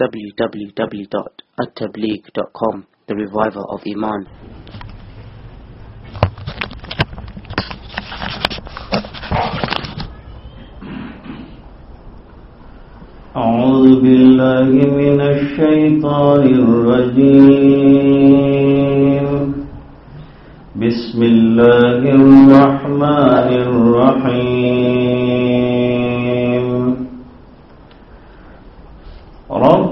www.attableek.com The Reviver of Iman أعوذ بالله من الشيطان الرجيم بسم الله الرحمن الرحيم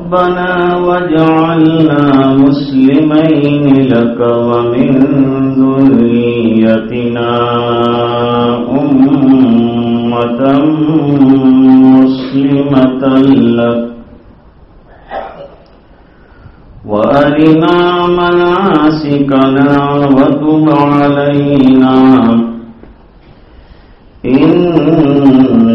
ربنا واجعلنا مسلمين لك ومن ذريتنا أمة مسلمة لك وأرنا مناسكنا وتب علينا إن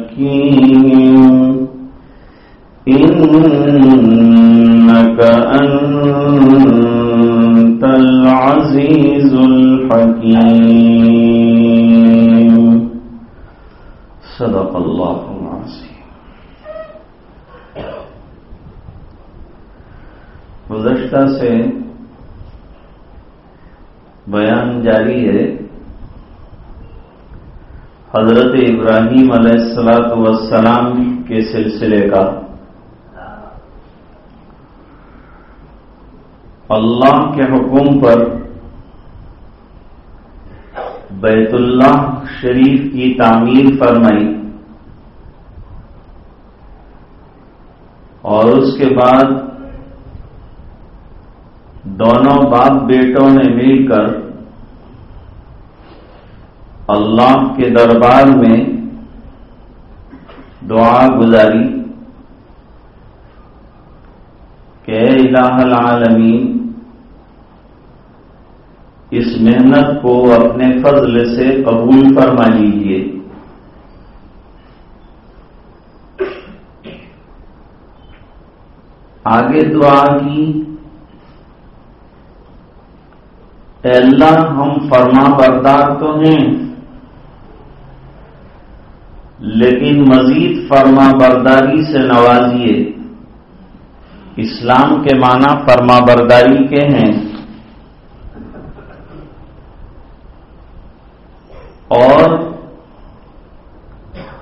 ويزكيهم إنك أنت العزيز الحكيم. صدق الله العظيم. گزشتہ سے بیان جاری ہے حضرت ابراہیم علیہ السلاۃ والسلام کے سلسلے کا۔ اللہ کے حکم پر بیت اللہ شریف کی تعمیر فرمائی۔ اور اس کے بعد دونوں باپ بیٹوں نے مل کر اللہ کے دربار میں دعا گزاری کہ اے الہ العالمین، اس محنت کو اپنے فضل سے قبول فرما لیجیے آگے دعا کی، اے اللہ ہم فرما بردار تو ہیں۔ لیکن مزید فرما برداری سے نوازیے۔ اسلام کے معنی فرما برداری کے ہیں۔ اور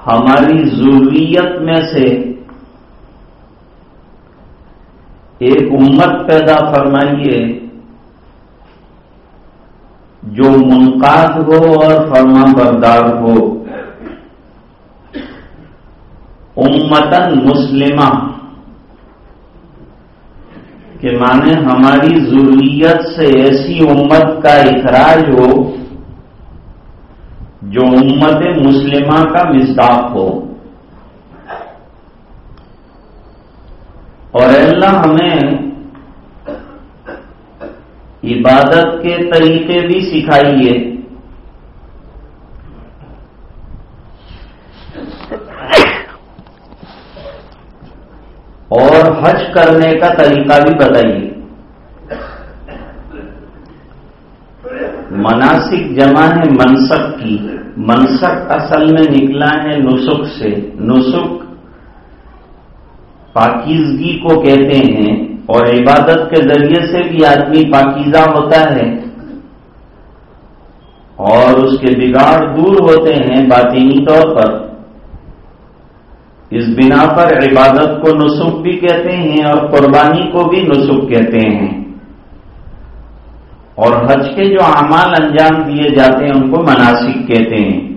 ہماری ضروریت میں سے ایک امت پیدا فرمائیے جو منقاد ہو اور فرما بردار ہو۔ امتن مسلمہ کے معنی ہماری ضروریت سے ایسی امت کا اخراج ہو جو امت مسلمہ کا مزداق ہو۔ اور اللہ ہمیں عبادت کے طریقے بھی سکھائیے اور حج کرنے کا طریقہ بھی بتائیے۔ مناسک جمع ہے منسک کی۔ منسک اصل میں نکلا ہے نسخ سے۔ نسخ پاکیزگی کو کہتے ہیں اور عبادت کے ذریعے سے بھی آدمی پاکیزہ ہوتا ہے۔ اور اس کے بگاڑ دور ہوتے ہیں باطینی طور پر۔ اس بنا پر عبادت کو نسخ بھی کہتے ہیں اور قربانی کو بھی نسخ کہتے ہیں۔ اور حج کے جو اعمال انجام دیے جاتے ہیں ان کو مناسک کہتے ہیں۔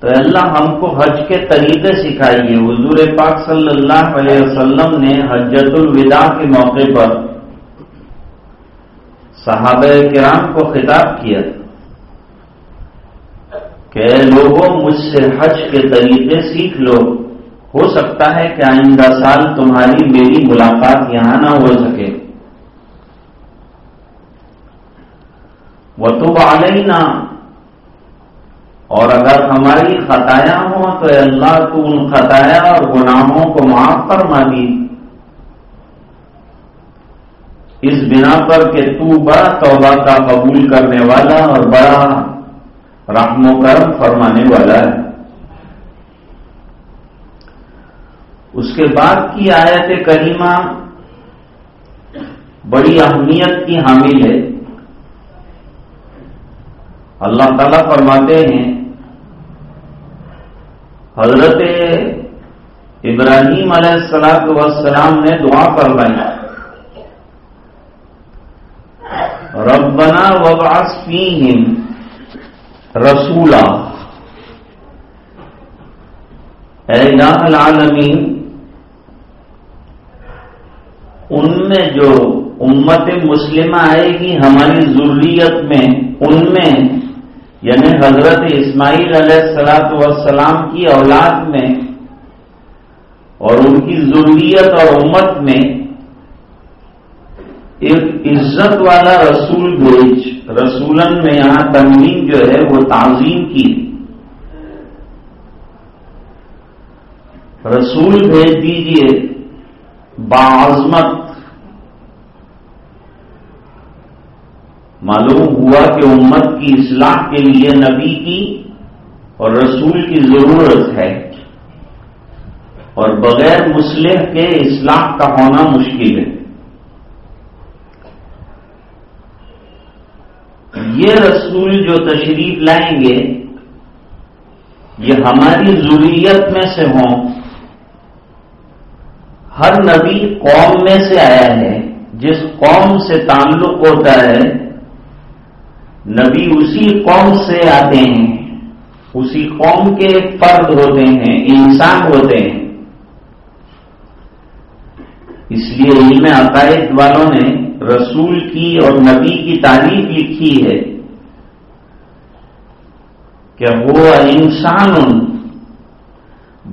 تو اللہ ہم کو حج کے طریقے سکھائیے۔ حضور پاک صلی اللہ علیہ وسلم نے حجت الوداع کے موقع پر صحابہ کرام کو خطاب کیا۔ کہ لوگوں مجھ سے حج کے طریقے سیکھ لو۔ ہو سکتا ہے کہ آئندہ سال تمہاری میری ملاقات یہاں نہ ہو سکے۔ وہ تو علینا اور اگر ہماری خطایا ہوں تو اللہ تو ان خطایا اور گناہوں کو معاف فرما دی۔ اس بنا پر کہ تو بڑا توبہ کا قبول کرنے والا اور بڑا رحم و کرم فرمانے والا ہے۔ اس کے بعد کی آیت کریمہ بڑی اہمیت کی حامل ہے۔ اللہ تعالیٰ فرماتے ہیں، حضرت ابراہیم علیہ السلام وسلام نے دعا فرمائی۔ ربنا وبعث فیہم رسولا۔ اے الہ العالمین، ان میں جو امت مسلمہ آئے گی ہماری ضروریت میں، ان میں یعنی حضرت اسماعیل علیہ السلاط والسلام کی اولاد میں، اور ان کی ضروریت اور امت میں، ایک عزت والا رسول بھیج۔ رسولن میں یہاں تنظیم جو ہے وہ تعظیم کی۔ رسول بھیج دیجیے۔ بعظمت۔ معلوم ہوا کہ امت کی اصلاح کے لیے نبی کی اور رسول کی ضرورت ہے۔ اور بغیر مسلح کے اصلاح کا ہونا مشکل ہے۔ یہ رسول جو تشریف لائیں گے، یہ ہماری ضروریت میں سے ہوں۔ ہر نبی قوم میں سے آیا ہے، جس قوم سے تعلق ہوتا ہے، نبی اسی قوم سے آتے ہیں۔ اسی قوم کے فرد ہوتے ہیں، انسان ہوتے ہیں۔ اس لیے علم عقائد والوں نے رسول کی اور نبی کی تعریف لکھی ہے کہ وہ انسان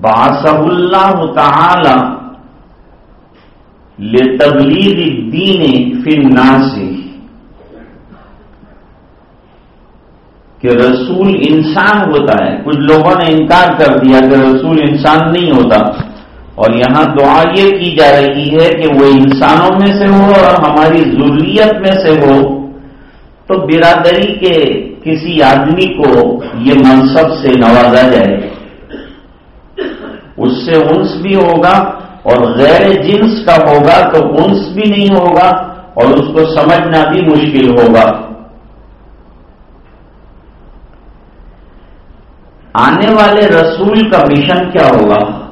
باسب اللہ تعالی لے تبلیغ دین فن ناسی کہ رسول انسان ہوتا ہے۔ کچھ لوگوں نے انکار کر دیا کہ رسول انسان نہیں ہوتا۔ اور یہاں دعا یہ کی جا رہی ہے کہ وہ انسانوں میں سے ہو اور ہماری ضروریت میں سے ہو۔ تو برادری کے کسی آدمی کو یہ منصب سے نوازا جائے۔ اس سے انس بھی ہوگا اور غیر جنس کا ہوگا تو انس بھی نہیں ہوگا اور اس کو سمجھنا بھی مشکل ہوگا۔ آنے والے رسول کا مشن کیا ہوگا؟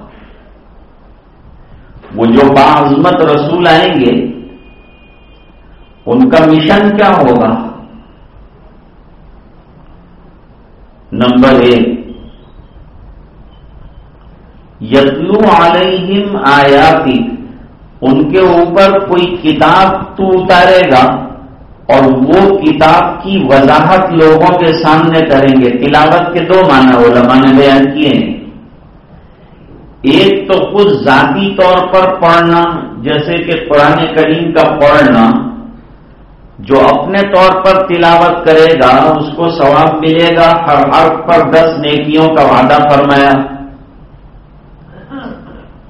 وہ جو باعظمت رسول آئیں گے، ان کا مشن کیا ہوگا؟ نمبر ایک، یتلو علیہم آیاتی، ان کے اوپر کوئی کتاب تو اتارے گا اور وہ کتاب کی وضاحت لوگوں کے سامنے کریں گے۔ تلاوت کے دو معنی علماء نے بیان کیے ہیں۔ ایک تو خود ذاتی طور پر پڑھنا، جیسے کہ قرآن کریم کا پڑھنا، جو اپنے طور پر تلاوت کرے گا، اس کو ثواب ملے گا۔ ہر حرف پر دس نیکیوں کا وعدہ فرمایا۔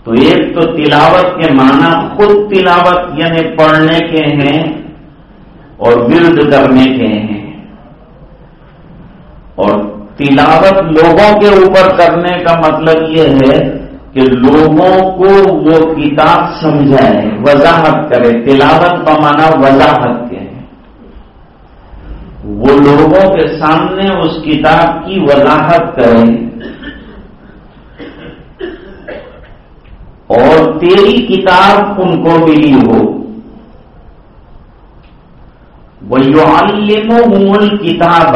تو ایک تو تلاوت کے معنی خود تلاوت یعنی پڑھنے کے ہیں اور ورد کرنے کے ہیں۔ اور تلاوت لوگوں کے اوپر کرنے کا مطلب یہ ہے کہ لوگوں کو وہ کتاب سمجھائے وضاحت کرے تلاوت کا مانا وضاحت کے وہ لوگوں کے سامنے اس کتاب کی وضاحت کرے اور تیری کتاب ان کو ملی ہو۔ وہ کتاب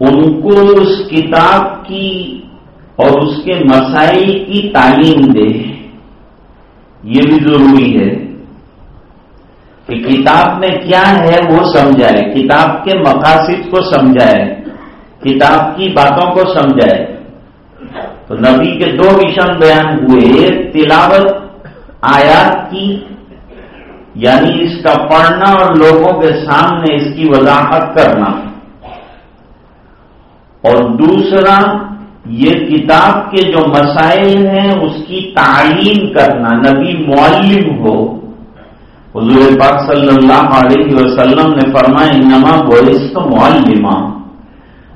ان کو اس کتاب کی اور اس کے مسائل کی تعلیم دے یہ بھی ضروری ہے کہ کتاب میں کیا ہے وہ سمجھائے، کتاب کے مقاصد کو سمجھائے، کتاب کی باتوں کو سمجھائے۔ تو نبی کے دو مشن بیان ہوئے تلاوت آیات کی یعنی اس کا پڑھنا اور لوگوں کے سامنے اس کی وضاحت کرنا۔ اور دوسرا، یہ کتاب کے جو مسائل ہیں، اس کی تعلیم کرنا، نبی معلم ہو۔ حضور پاک صلی اللہ علیہ وسلم نے فرمایا نما بوئس تو معلمہ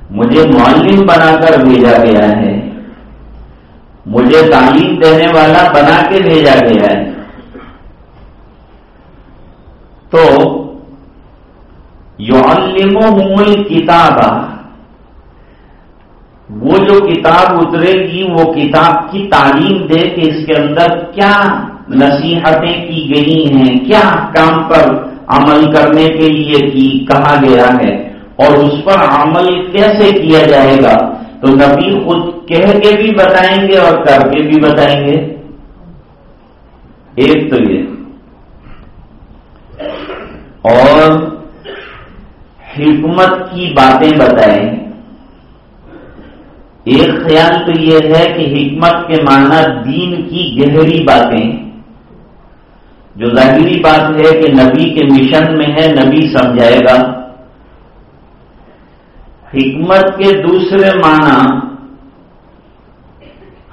مجھے معلم بنا کر بھیجا گیا ہے۔ مجھے تعلیم دینے والا بنا کے بھیجا گیا ہے۔ تو یو المل کتاب وہ جو کتاب اترے گی، وہ کتاب کی تعلیم دے کہ اس کے اندر کیا نصیحتیں کی گئی ہیں؟ کیا کام پر عمل کرنے کے لیے کی کہا گیا ہے؟ اور اس پر عمل کیسے کیا جائے گا؟ تو نبی خود کہہ کے بھی بتائیں گے اور کر کے بھی بتائیں گے۔ ایک تو یہ۔ اور حکمت کی باتیں بتائیں۔ ایک خیال تو یہ ہے کہ حکمت کے معنی دین کی گہری باتیں جو ظاہری بات ہے کہ نبی کے مشن میں ہے، نبی سمجھائے گا۔ حکمت کے دوسرے معنی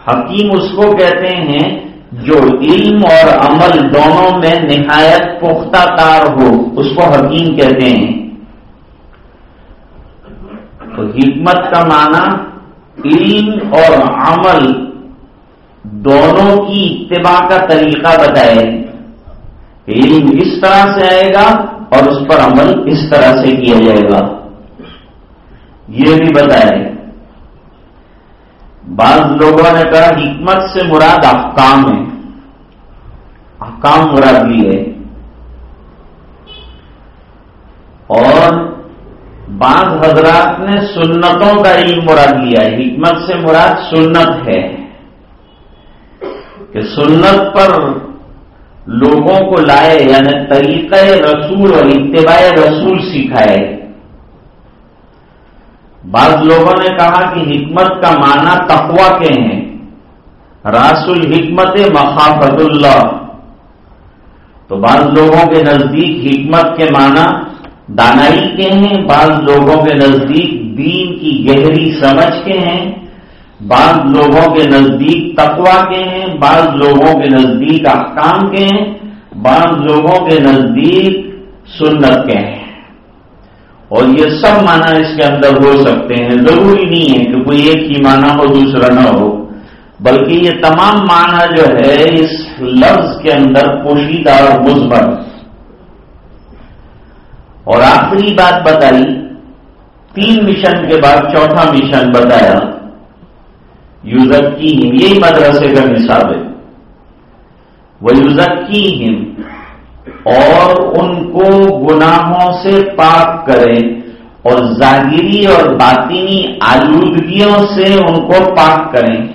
حکیم اس کو کہتے ہیں جو علم اور عمل دونوں میں نہایت پختہ کار ہو، اس کو حکیم کہتے ہیں۔ تو حکمت کا معنی علم اور عمل دونوں کی اتباع کا طریقہ بتائے۔ علم اس طرح سے آئے گا اور اس پر عمل اس طرح سے کیا جائے گا۔ یہ بھی بتائے۔ بعض لوگوں نے کہا، حکمت سے مراد احکام ہے۔ احکام مراد بھی ہے۔ اور بعض حضرات نے سنتوں کا علم مراد لیا ہے، حکمت سے مراد سنت ہے۔ کہ سنت پر لوگوں کو لائے یعنی طریقہ رسول اور اتباع رسول سکھائے۔ بعض لوگوں نے کہا کہ حکمت کا معنی تقوا کے ہیں۔ راس الحکمت مخافت اللہ۔ تو بعض لوگوں کے نزدیک حکمت کے معنی دانائی کے ہیں، بعض لوگوں کے نزدیک دین کی گہری سمجھ کے ہیں، بعض لوگوں کے نزدیک تقوا کے ہیں، بعض لوگوں کے نزدیک احکام کے ہیں، بعض لوگوں کے نزدیک سنت کے ہیں۔ اور یہ سب معنی اس کے اندر ہو سکتے ہیں۔ ضروری نہیں ہے کہ کوئی ایک ہی معنی ہو، دوسرا نہ ہو، بلکہ یہ تمام معنی جو ہے، اس لفظ کے اندر پوشیدہ اور مثبت اور آخری بات بتائی، تین مشن کے بعد چوتھا مشن بتایا یوزک کی ہم یہی مدرسے کا نصاب ہے۔ وہ یوزک کی ہم اور ان کو گناہوں سے پاک کرے اور ظاہری اور باطینی آلودگیوں سے ان کو پاک کریں۔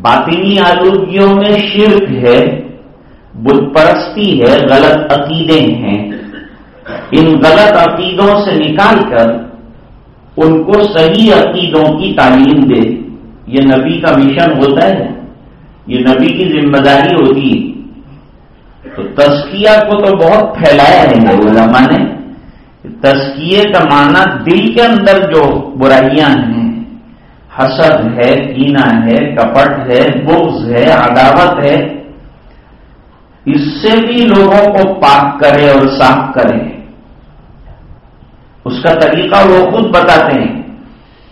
باطینی آلودگیوں میں شرک ہے، بت پرستی ہے، غلط عقیدے ہیں۔ ان غلط عقیدوں سے نکال کر ان کو صحیح عقیدوں کی تعلیم دے۔ یہ نبی کا مشن ہوتا ہے۔ یہ نبی کی ذمہ داری ہوتی ہے۔ تو تسکیہ کو تو بہت پھیلایا ہے علماء نے۔ تسکیے کا معنی دل کے اندر جو برائیاں ہیں، حسد ہے کینا ہے، کپٹ ہے، بغض ہے، عداوت ہے، اس سے بھی لوگوں کو پاک کرے اور صاف کرے۔ اس کا طریقہ وہ خود بتاتے ہیں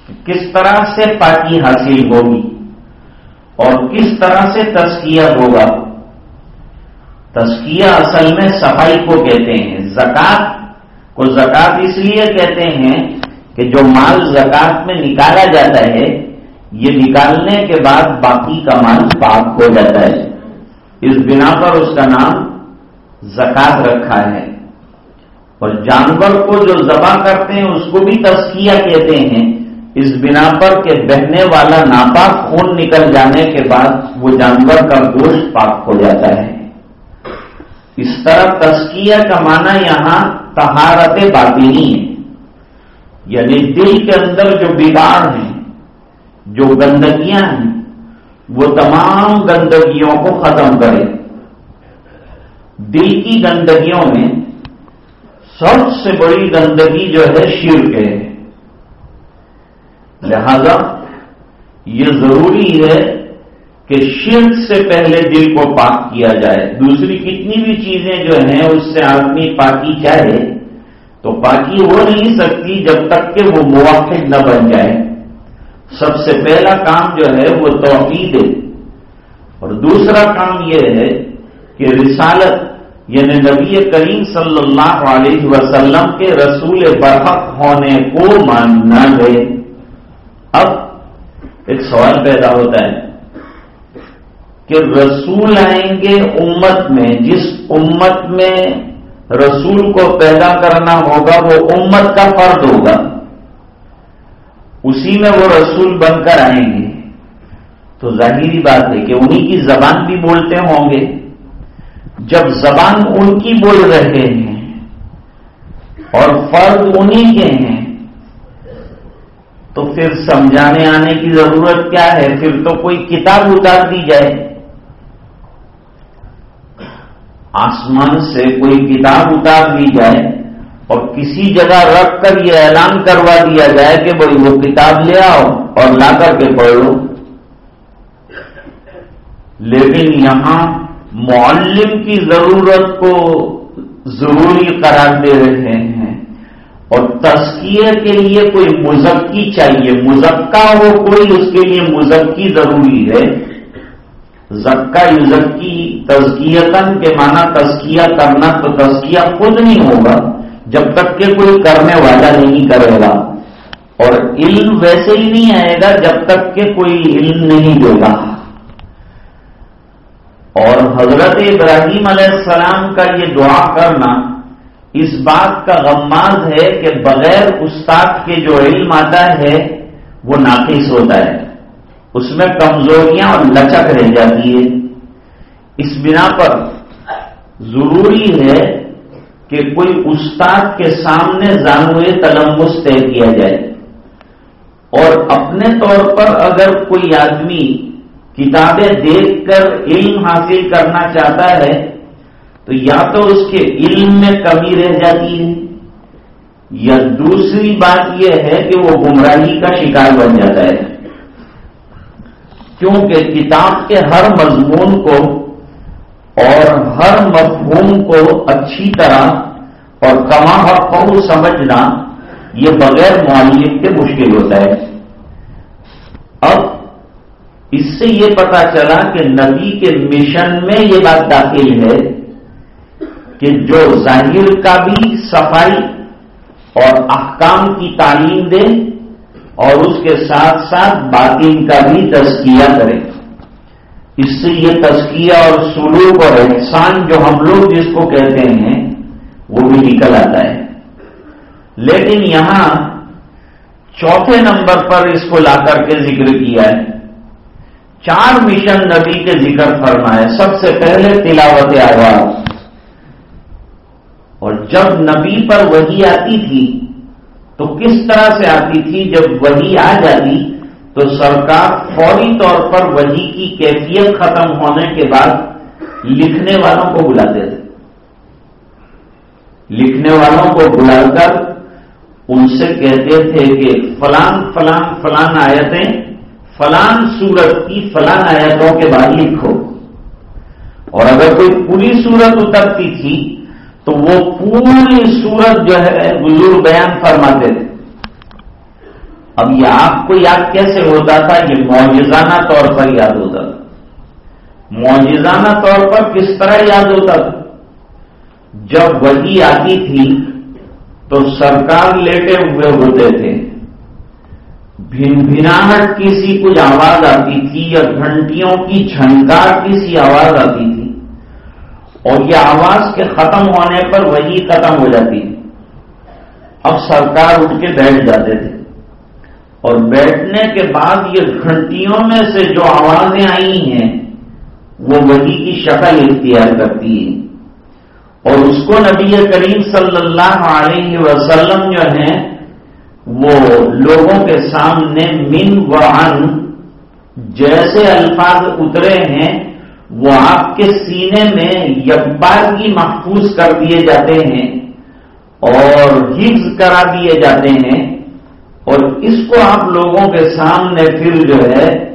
کہ کس طرح سے پاکی حاصل ہوگی اور کس طرح سے تسکیہ ہوگا۔ تسکیہ اصل میں صفائی کو کہتے ہیں، زکات کو زکات اس لیے کہتے ہیں کہ جو مال زکات میں نکالا جاتا ہے، یہ نکالنے کے بعد باقی کا مال پاک ہو جاتا ہے۔ اس بنا پر اس کا نام زکات رکھا ہے۔ اور جانور کو جو ذبح کرتے ہیں، اس کو بھی تسکیہ کہتے ہیں۔ اس بنا پر کہ بہنے والا ناپاک خون نکل جانے کے بعد وہ جانور کا گوشت پاک ہو جاتا ہے۔ اس طرح تسکیہ کا معنی یہاں تہارت باطنی ہے۔ یعنی دل کے اندر جو بگاڑ ہیں، جو گندگیاں ہیں، وہ تمام گندگیوں کو ختم کرے۔ دل کی گندگیوں میں سب سے بڑی گندگی جو ہے شرک ہے لہذا یہ ضروری ہے کہ شرک سے پہلے دل کو پاک کیا جائے۔ دوسری کتنی بھی چیزیں جو ہیں، اس سے آدمی پاکی چاہے تو پاکی ہو نہیں سکتی جب تک کہ وہ موافق نہ بن جائے۔ سب سے پہلا کام جو ہے وہ توحید ہے۔ اور دوسرا کام یہ ہے کہ رسالت یعنی نبی کریم صلی اللہ علیہ وسلم کے رسول برحق ہونے کو ماننا ہے۔ اب ایک سوال پیدا ہوتا ہے کہ رسول آئیں گے امت میں، جس امت میں رسول کو پیدا کرنا ہوگا، وہ امت کا فرد ہوگا۔ اسی میں وہ رسول بن کر آئیں گے۔ تو ظاہری بات ہے کہ انہی کی زبان بھی بولتے ہوں گے۔ جب زبان ان کی بول رہے ہیں اور فرد انہی کے ہیں، تو پھر سمجھانے آنے کی ضرورت کیا ہے؟ پھر تو کوئی کتاب اتار دی جائے۔ آسمان سے کوئی کتاب اتار دی جائے اور کسی جگہ رکھ کر یہ اعلان کروا دیا جائے کہ بھائی وہ کتاب لے آؤ اور لا کر کے پڑھ لو لیکن یہاں معلم کی ضرورت کو ضروری قرار دے رہے ہیں اور تسکیے کے لیے کوئی مزکی چاہیے۔ مزکہ ہو کوئی، اس کے لیے مزکی ضروری ہے۔ زکا یوزکی تزکیتن کے معنی تزکیہ کرنا تو تزکیہ خود نہیں ہوگا، جب تک کہ کوئی کرنے والا نہیں کرے گا۔ اور علم ویسے ہی نہیں آئے گا جب تک کہ کوئی علم نہیں دے گا۔ اور حضرت ابراہیم علیہ السلام کا یہ دعا کرنا اس بات کا غماز ہے کہ بغیر استاد کے جو علم آتا ہے، وہ ناقص ہوتا ہے۔ اس میں کمزوریاں اور لچک رہ جاتی ہے۔ اس بنا پر ضروری ہے کہ کوئی استاد کے سامنے زانوے تلمس طے کیا جائے۔ اور اپنے طور پر اگر کوئی آدمی کتابیں دیکھ کر علم حاصل کرنا چاہتا ہے، تو یا تو اس کے علم میں کمی رہ جاتی ہے، یا دوسری بات یہ ہے کہ وہ گمراہی کا شکار بن جاتا ہے۔ کیونکہ کتاب کے ہر مضمون کو اور ہر مفہوم کو اچھی طرح اور کما حق سمجھنا، یہ بغیر معلم کے مشکل ہوتا ہے۔ اب اس سے یہ پتا چلا کہ نبی کے مشن میں یہ بات داخل ہے کہ جو ظاہر کا بھی صفائی اور احکام کی تعلیم دے اور اس کے ساتھ ساتھ باقی کا بھی تزکیہ کرے۔ اس سے یہ تزکیہ اور سلوک اور احسان جو ہم لوگ جس کو کہتے ہیں، وہ بھی نکل آتا ہے۔ لیکن یہاں چوتھے نمبر پر اس کو لا کر کے ذکر کیا ہے۔ چار مشن نبی کے ذکر فرمائے، سب سے پہلے تلاوت آواز۔ اور جب نبی پر وہی آتی تھی، تو کس طرح سے آتی تھی؟ جب وہی آ جاتی، تو سرکار فوری طور پر وہی کی کیفیت ختم ہونے کے بعد لکھنے والوں کو بلاتے تھے۔ لکھنے والوں کو بلا کر ان سے کہتے تھے کہ فلان فلان فلان آیتیں فلان سورت کی فلان آیتوں کے بعد لکھو۔ اور اگر کوئی پوری سورت اترتی تھی، تو وہ پوری سورت جو ہے بزرگ بیان فرماتے تھے۔ اب یہ آپ کو یاد کیسے ہوتا تھا؟ یہ معجزانہ طور پر یاد ہوتا تھا۔ معجزانہ طور پر کس طرح یاد ہوتا تھا؟ جب وہی آتی تھی، تو سرکار لیٹے ہوئے ہوتے تھے۔ بھن بھناہٹ کسی کچھ آواز آتی تھی یا گھنٹیوں کی جھنکار کسی آواز آتی تھی؟ اور یہ آواز کے ختم ہونے پر وہی ختم ہو جاتی تھی۔ اب سرکار اٹھ کے بیٹھ جاتے تھے۔ اور بیٹھنے کے بعد یہ گھنٹیوں میں سے جو آوازیں آئی ہیں، وہ وہی کی شکل اختیار کرتی ہے اور اس کو نبی کریم صلی اللہ علیہ وسلم جو ہیں وہ لوگوں کے سامنے من و ان جیسے الفاظ اترے ہیں، وہ آپ کے سینے میں یکبارگی محفوظ کر دیے جاتے ہیں اور حفظ کرا دیے جاتے ہیں۔ اور اس کو آپ لوگوں کے سامنے پھر جو ہے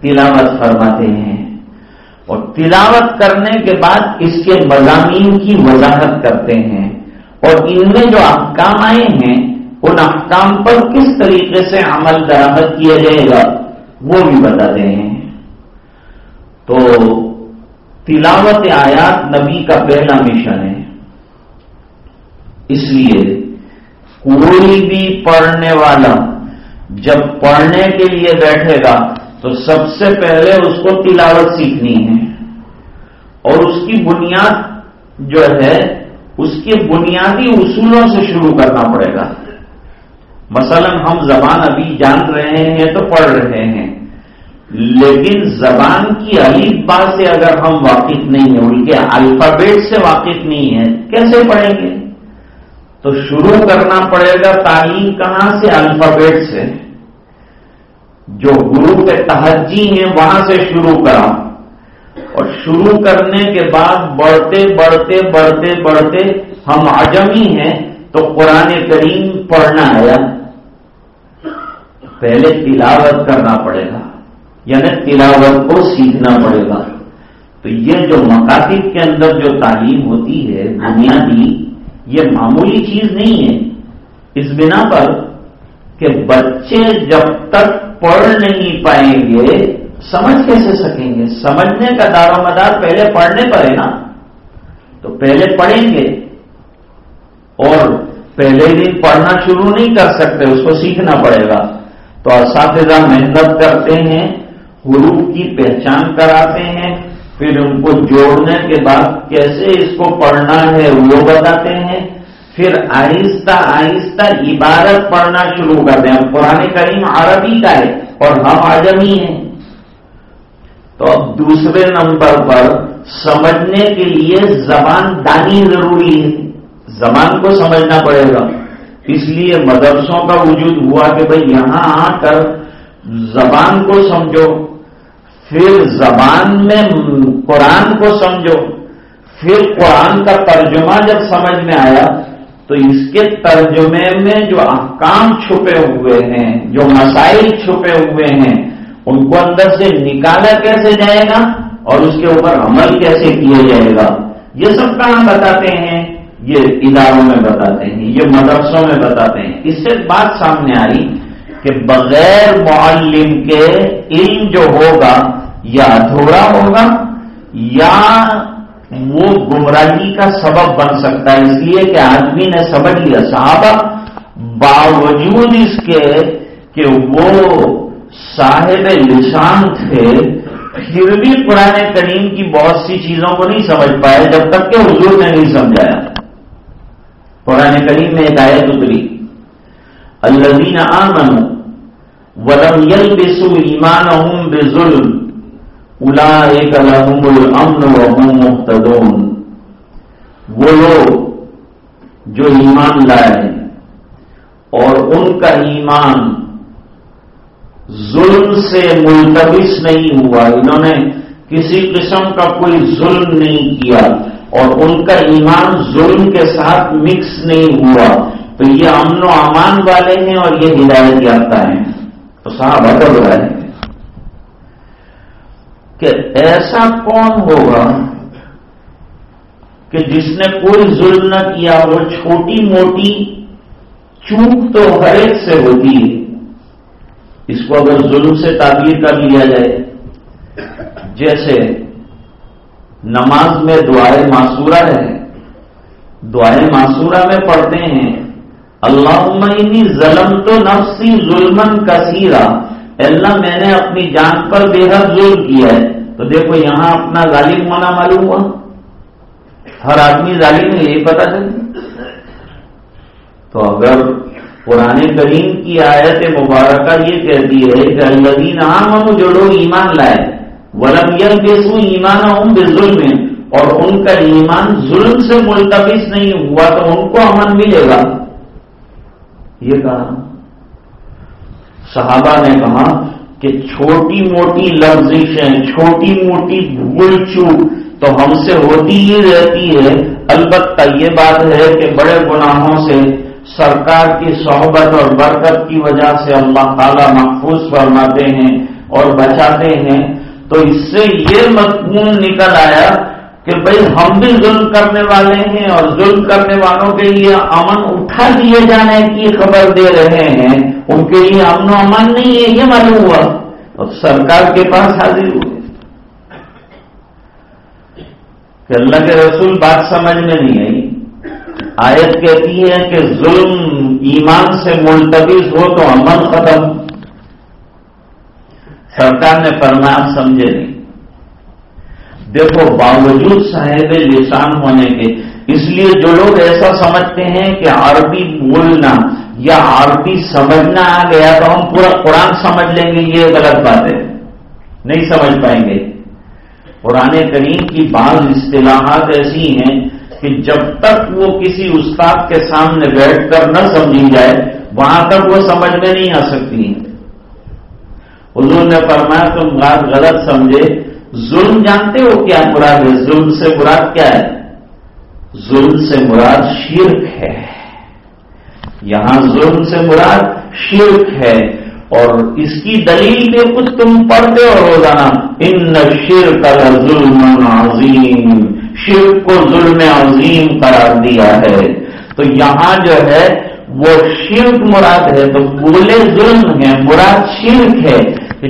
تلاوت فرماتے ہیں۔ اور تلاوت کرنے کے بعد اس کے مضامین کی وضاحت کرتے ہیں۔ اور ان میں جو احکام آئے ہیں ان احکام پر کس طریقے سے عمل درامد کیا جائے گا، وہ بھی بتاتے ہیں تو تلاوت آیات نبی کا پہلا مشن ہے۔ اس لیے کوئی بھی پڑھنے والا جب پڑھنے کے لیے بیٹھے گا، تو سب سے پہلے اس کو تلاوت سیکھنی ہے۔ اور اس کی بنیاد جو ہے، اس کے بنیادی اصولوں سے شروع کرنا پڑے گا۔ مثلا ہم زبان ابھی جان رہے ہیں تو پڑھ رہے ہیں۔ لیکن زبان کی علیف بات سے اگر ہم واقف نہیں ہیں، ان کے الفابیٹ سے واقف نہیں ہیں، کیسے پڑھیں گے؟ تو شروع کرنا پڑے گا تعلیم کہاں سے؟ الفابیٹ سے۔ جو گرو کے ہیں، وہاں سے شروع کرا۔ اور شروع کرنے کے بعد بڑھتے بڑھتے بڑھتے بڑھتے ہم عجمی ہیں تو قرآن کریم پڑھنا ہے پہلے تلاوت کرنا پڑے گا یعنی تلاوت کو سیکھنا پڑے گا۔ تو یہ جو مکاتب کے اندر جو تعلیم ہوتی ہے بنیادی، یہ معمولی چیز نہیں ہے۔ اس بنا پر کہ بچے جب تک پڑھ نہیں پائیں گے، سمجھ کیسے سکیں گے؟ سمجھنے کا دار و مدار پہلے پڑھنے پر ہے نا۔ تو پہلے پڑھیں گے۔ اور پہلے دن پڑھنا شروع نہیں کر سکتے، اس کو سیکھنا پڑے گا۔ تو اساتذہ محنت کرتے ہیں حروف کی پہچان کراتے ہیں، پھر ان کو جوڑنے کے بعد کیسے اس کو پڑھنا ہے وہ بتاتے ہیں۔ پھر آہستہ آہستہ عبارت پڑھنا شروع کرتے ہیں پرانے کریم عربی کا ہے اور ہم آجمی ہیں۔ تو اب دوسرے نمبر پر سمجھنے کے لیے زبان دانی ضروری ہے۔ زبان کو سمجھنا پڑے گا۔ اس لیے مدرسوں کا وجود ہوا کہ بھئی یہاں آ کر زبان کو سمجھو، پھر زبان میں قرآن کو سمجھو، پھر قرآن کا ترجمہ جب سمجھ میں آیا تو اس کے ترجمے میں جو احکام چھپے ہوئے ہیں، جو مسائل چھپے ہوئے ہیں، ان کو اندر سے نکالا کیسے جائے گا اور اس کے اوپر عمل کیسے کیا جائے گا؟ یہ سب کہاں بتاتے ہیں؟ یہ اداروں میں بتاتے ہیں، یہ مدرسوں میں بتاتے ہیں۔ اس سے بات سامنے آئی کہ بغیر معلم کے علم جو ہوگا، یا ادھورا ہوگا، یا وہ گمراہی کا سبب بن سکتا ہے۔ اس لیے کہ آدمی نے سمجھ لیا، صحابہ باوجود اس کے کہ وہ صاحب لسان تھے، پھر بھی قرآن کریم کی بہت سی چیزوں کو نہیں سمجھ پائے جب تک کہ حضور نے نہیں سمجھایا۔ قرآن کریم میں ایک آیت اتری۔ الذین آمنوا ولم يلبسوا ایمانهم بظلم ایک الحم الامن و محتدون وہ لوگ جو ایمان لائے اور ان کا ایمان ظلم سے ملتوس نہیں ہوا، انہوں نے کسی قسم کا کوئی ظلم نہیں کیا۔ اور ان کا ایمان ظلم کے ساتھ مکس نہیں ہوا، تو یہ امن و امان والے ہیں اور یہ ہدایت یافتہ ہیں۔ تو صاحب بدل رہا ہے کہ ایسا کون ہوگا کہ جس نے کوئی ظلم نہ کیا وہ چھوٹی موٹی چوک تو ہر ایک سے ہوتی ہے، اس کو اگر ظلم سے تعبیر کر لیا جائے۔ جیسے نماز میں دعائیں معصورہ ہے دعائیں معصورہ میں پڑھتے ہیں۔ اللہ عمنی ظلم تو نفسی ظلمن کثیرہ اللہ، میں نے اپنی جان پر بے حد ظلم کیا ہے۔ تو دیکھو، یہاں اپنا ظالم ہونا معلوم ہوا۔ ہر آدمی ظالم ہے، یہی پتا چل تو اگر پرانے کریم کی آیت مبارکہ یہ کہتی ہے کہ الدین عام جو لوگ ایمان لائے ولم یم بیسو ایمان ہوں بے ظلم اور ان کا ایمان ظلم سے ملتوس نہیں ہوا تو ان کو امن ملے گا۔ یہ کہا۔ صحابہ نے کہا کہ چھوٹی موٹی لفزشیں چھوٹی موٹی بھول چوک تو ہم سے ہوتی ہی رہتی ہے۔ البتہ یہ بات ہے کہ بڑے گناہوں سے، سرکار کی صحبت اور برکت کی وجہ سے اللہ تعالیٰ محفوظ فرماتے ہیں اور بچاتے ہیں۔ تو اس سے یہ مضمون نکل آیا کہ بھائی ہم بھی ظلم کرنے والے ہیں اور ظلم کرنے والوں کے لیے امن اٹھا دیے جانے کی خبر دے رہے ہیں، ان کے لیے امن و امن نہیں ہے، یہ معلوم ہوا۔ اور سرکار کے پاس حاضر ہوئے۔ کہ اللہ کے رسول بات سمجھ میں نہیں آئی۔ آیت کہتی ہے کہ ظلم ایمان سے ملتوز ہو تو امن ختم۔ سرکار نے فرمایا سمجھے نہیں۔ دیکھو، باوجود صاحب لسان ہونے کے، اس لیے جو لوگ ایسا سمجھتے ہیں کہ عربی بولنا یا عربی سمجھنا آ گیا تو ہم پورا قرآن سمجھ لیں گے، یہ غلط بات ہے۔ نہیں سمجھ پائیں گے۔ قرآن کریم کی بعض اصطلاحات ایسی ہیں کہ جب تک وہ کسی استاد کے سامنے بیٹھ کر نہ سمجھی جائے، وہاں تک وہ سمجھ میں نہیں آ سکتی حضور نے فرمایا، تم بات غلط سمجھے۔ ظلم جانتے ہو کیا مراد ہے؟ ظلم سے مراد کیا ہے؟ ظلم سے مراد شرک ہے۔ یہاں ظلم سے مراد شرک ہے۔ اور اس کی دلیل پہ کچھ تم پڑھتے ہو روزانہ۔ ان شرک کا ظلم عظیم۔ شرک کو ظلم عظیم قرار دیا ہے۔ تو یہاں جو ہے وہ شرک مراد ہے، تو بولے ظلم ہے، مراد شرک ہے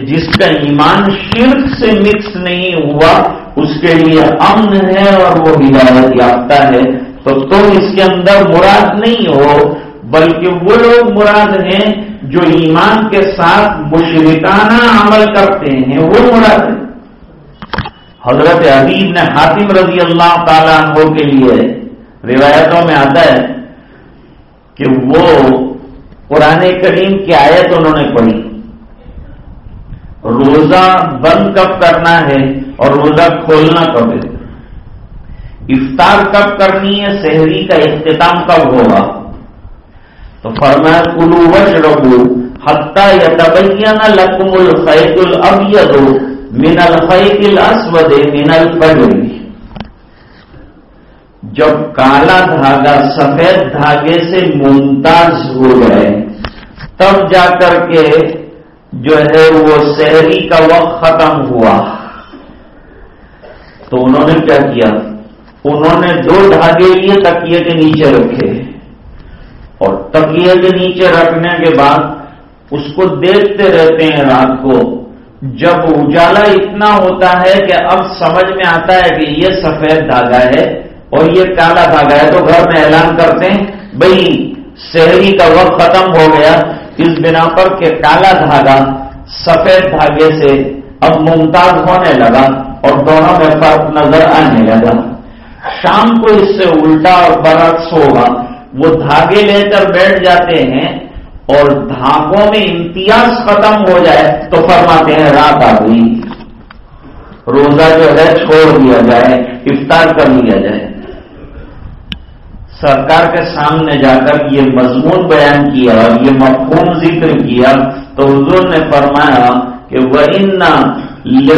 جس کا ایمان شرک سے مکس نہیں ہوا، اس کے لیے امن ہے اور وہ ہدایت یافتہ ہے۔ تو تم اس کے اندر مراد نہیں ہو، بلکہ وہ لوگ مراد ہیں جو ایمان کے ساتھ مشرکانہ عمل کرتے ہیں، وہ مراد ہے حضرت حبیب نے حاتم رضی اللہ تعالیٰ عنہ کے لیے روایتوں میں آتا ہے کہ وہ قرآن کریم کی آیت انہوں نے پڑھی۔ روزہ بند کب کرنا ہے اور روزہ کھولنا کب ہے؟ افطار کب کرنی ہے؟ شہری کا اختتام کب ہوگا؟ تو فرمایا، کلو وش ربو حتہ یا تبیہ لکم الخیت الابید من الخیت الاسود من الفجر. جب کالا دھاگا سفید دھاگے سے ممتاز ہو جائے، تب جا کر کے جو ہے وہ شہری کا وقت ختم ہوا۔ تو انہوں نے کیا کیا؟ انہوں نے دو دھاگے لیے تکیے کے نیچے رکھے۔ اور تکیے کے نیچے رکھنے کے بعد اس کو دیکھتے رہتے ہیں رات کو، جب اجالا اتنا ہوتا ہے کہ اب سمجھ میں آتا ہے کہ یہ سفید دھاگا ہے۔ اور یہ کالا دھاگا ہے تو گھر میں اعلان کرتے ہیں بھائی شہری کا وقت ختم ہو گیا۔ اس بنا پر کہ کالا دھاگا سفید دھاگے سے اب ممتاز ہونے لگا اور دونوں میں فرق نظر آنے لگا۔ شام کو اس سے الٹا اور برعکس ہوگا۔ وہ دھاگے لے کر بیٹھ جاتے ہیں اور دھاگوں میں امتیاز ختم ہو جائے تو فرماتے ہیں، رات آ گئی۔ روزہ جو ہے، چھوڑ دیا جائے، افطار کر لیا جائے۔ سرکار کے سامنے جا کر یہ مضمون بیان کیا اور یہ مفہوم ذکر کیا تو حضور نے فرمایا کہ وہ ان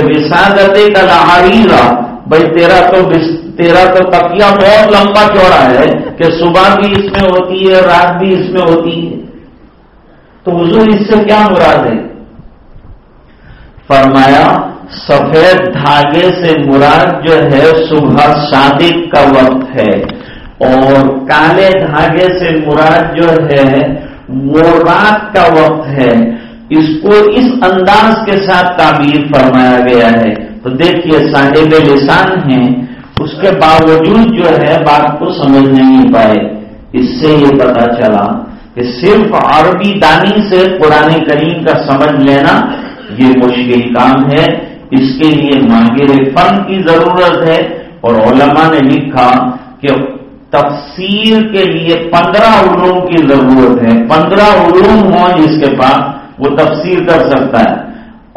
وسادت کا لہاریلا بھائی تیرا تو تیرا تو تکیا بہت لمبا چوڑا ہے کہ صبح بھی اس میں ہوتی ہے، رات بھی اس میں ہوتی ہے۔ تو حضور اس سے کیا مراد ہے؟ فرمایا، سفید دھاگے سے مراد جو ہے صبح صادق کا وقت ہے۔ اور کالے دھاگے سے مراد جو ہے، وہ رات کا وقت ہے۔ اس کو اس انداز کے ساتھ تعبیر فرمایا گیا ہے۔ تو دیکھیے، صاحب لسان ہیں۔ اس کے باوجود جو ہے، بات کو سمجھ نہیں پائے۔ اس سے یہ پتا چلا کہ صرف عربی دانی سے قرآن کریم کا سمجھ لینا یہ مشکل کام ہے۔ اس کے لیے ماہر فن کی ضرورت ہے۔ اور علماء نے لکھا کہ تفسیر کے لیے پندرہ علوم کی ضرورت ہے۔ پندرہ علوم ہوں جس کے پاس وہ تفسیر کر سکتا ہے۔